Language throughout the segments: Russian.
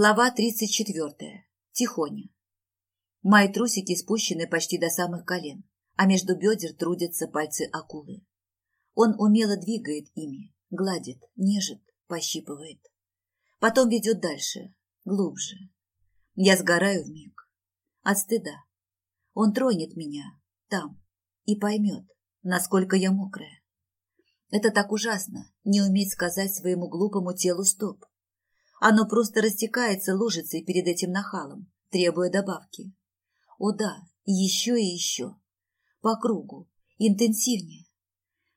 Глава 34. Тихоня. Мои трусики спущены почти до самых колен, а между бедер трудятся пальцы акулы. Он умело двигает ими, гладит, нежит, пощипывает. Потом ведет дальше, глубже. Я сгораю в миг. От стыда. Он тронет меня там и поймет, насколько я мокрая. Это так ужасно, не уметь сказать своему глупому телу «стоп». Оно просто растекается лужицей перед этим нахалом, требуя добавки. О да, еще и еще. По кругу, интенсивнее.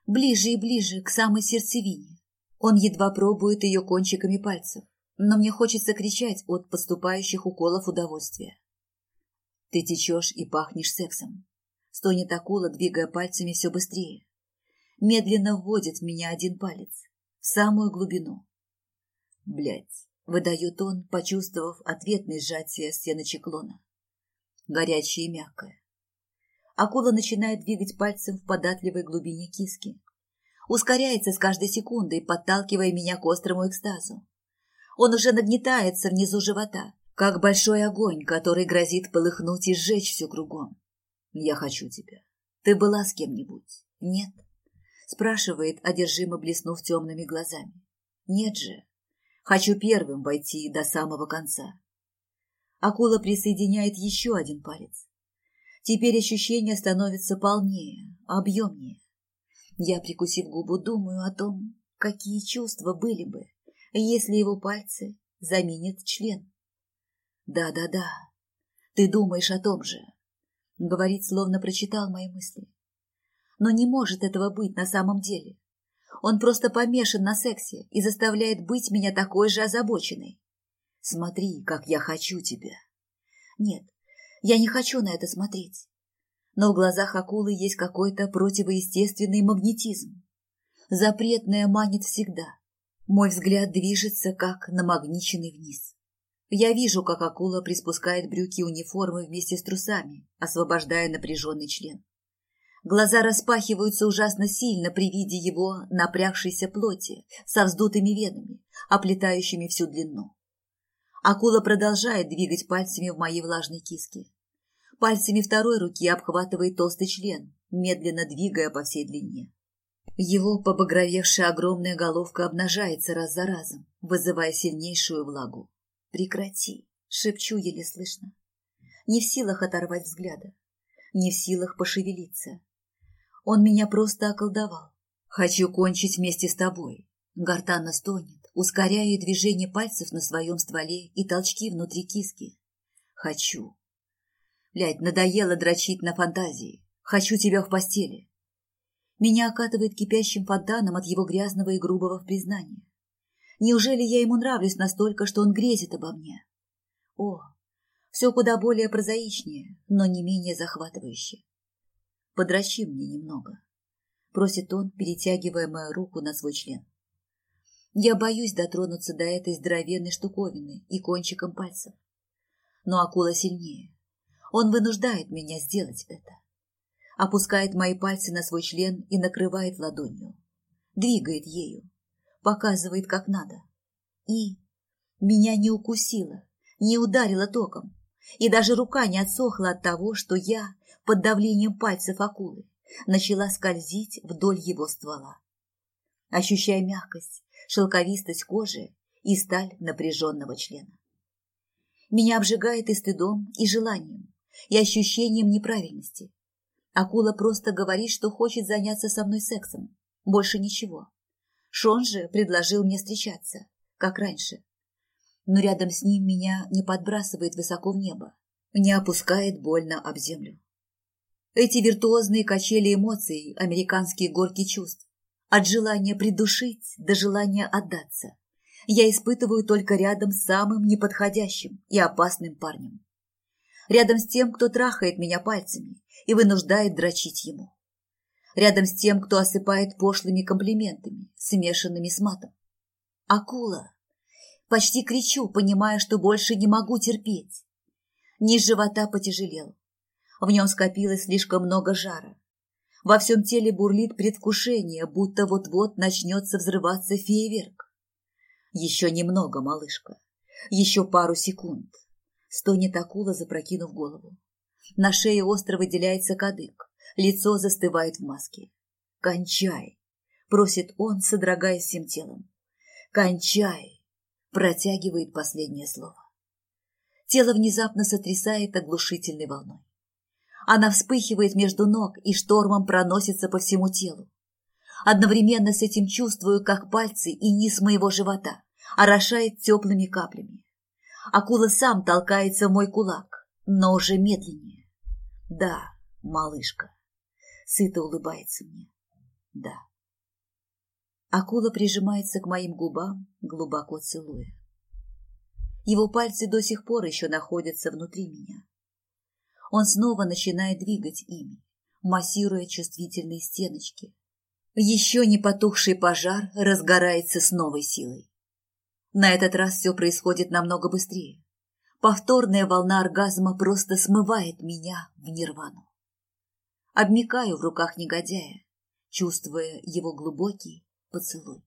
Ближе и ближе к самой сердцевине. Он едва пробует ее кончиками пальцев, но мне хочется кричать от поступающих уколов удовольствия. Ты течешь и пахнешь сексом. Стонет акула, двигая пальцами все быстрее. Медленно вводит в меня один палец. В самую глубину. Блять, выдает он, почувствовав ответное сжатие стены чеклона. Горячее и мягкое. Акула начинает двигать пальцем в податливой глубине киски. Ускоряется с каждой секундой, подталкивая меня к острому экстазу. Он уже нагнетается внизу живота, как большой огонь, который грозит полыхнуть и сжечь все кругом. «Я хочу тебя. Ты была с кем-нибудь?» «Нет?» Спрашивает, одержимо блеснув темными глазами. «Нет же, Хочу первым войти до самого конца. Акула присоединяет еще один палец. Теперь ощущение становится полнее, объемнее. Я, прикусив губу, думаю о том, какие чувства были бы, если его пальцы заменят член. «Да-да-да, ты думаешь о том же», — говорит, словно прочитал мои мысли. Но не может этого быть на самом деле. Он просто помешан на сексе и заставляет быть меня такой же озабоченной. Смотри, как я хочу тебя. Нет, я не хочу на это смотреть. Но в глазах акулы есть какой-то противоестественный магнетизм. Запретное манит всегда. Мой взгляд движется, как намагниченный вниз. Я вижу, как акула приспускает брюки униформы вместе с трусами, освобождая напряженный член. Глаза распахиваются ужасно сильно при виде его напрягшейся плоти со вздутыми венами, оплетающими всю длину. Акула продолжает двигать пальцами в моей влажной киске. Пальцами второй руки обхватывает толстый член, медленно двигая по всей длине. Его побагровевшая огромная головка обнажается раз за разом, вызывая сильнейшую влагу. «Прекрати!» — шепчу еле слышно. Не в силах оторвать взгляда, не в силах пошевелиться, он меня просто околдовал. Хочу кончить вместе с тобой. Гортанно стонет, ускоряя движение пальцев на своем стволе и толчки внутри киски. Хочу. Блядь, надоело дрочить на фантазии. Хочу тебя в постели. Меня окатывает кипящим фонтаном от его грязного и грубого в признании. Неужели я ему нравлюсь настолько, что он грезит обо мне? О, все куда более прозаичнее, но не менее захватывающе. Подращи мне немного, просит он, перетягивая мою руку на свой член. Я боюсь дотронуться до этой здоровенной штуковины и кончиком пальцев. Но акула сильнее. Он вынуждает меня сделать это. Опускает мои пальцы на свой член и накрывает ладонью. Двигает ею. Показывает, как надо. И меня не укусило, не ударило током. И даже рука не отсохла от того, что я под давлением пальцев акулы начала скользить вдоль его ствола. Ощущая мягкость, шелковистость кожи и сталь напряженного члена. Меня обжигает и стыдом, и желанием, и ощущением неправильности. Акула просто говорит, что хочет заняться со мной сексом. Больше ничего. Шон же предложил мне встречаться, как раньше. Но рядом с ним меня не подбрасывает высоко в небо, не опускает больно об землю. Эти виртуозные качели эмоций, американские горки чувств. От желания придушить до желания отдаться. Я испытываю только рядом с самым неподходящим и опасным парнем. Рядом с тем, кто трахает меня пальцами и вынуждает дрочить ему. Рядом с тем, кто осыпает пошлыми комплиментами, смешанными с матом. Акула. Почти кричу, понимая, что больше не могу терпеть. Низ живота потяжелел. В нем скопилось слишком много жара. Во всем теле бурлит предвкушение, будто вот-вот начнется взрываться фейерверк. Еще немного, малышка. Еще пару секунд. Стонет акула, запрокинув голову. На шее остро выделяется кадык. Лицо застывает в маске. «Кончай!» – просит он, содрогаясь всем телом. «Кончай!» – протягивает последнее слово. Тело внезапно сотрясает оглушительной волной. Она вспыхивает между ног и штормом проносится по всему телу. Одновременно с этим чувствую, как пальцы и низ моего живота орошает теплыми каплями. Акула сам толкается в мой кулак, но уже медленнее. Да, малышка. Сыто улыбается мне. Да. Акула прижимается к моим губам, глубоко целуя. Его пальцы до сих пор еще находятся внутри меня. Он снова начинает двигать ими, массируя чувствительные стеночки. Еще не потухший пожар разгорается с новой силой. На этот раз все происходит намного быстрее. Повторная волна оргазма просто смывает меня в нирвану. Обмикаю в руках негодяя, чувствуя его глубокий поцелуй.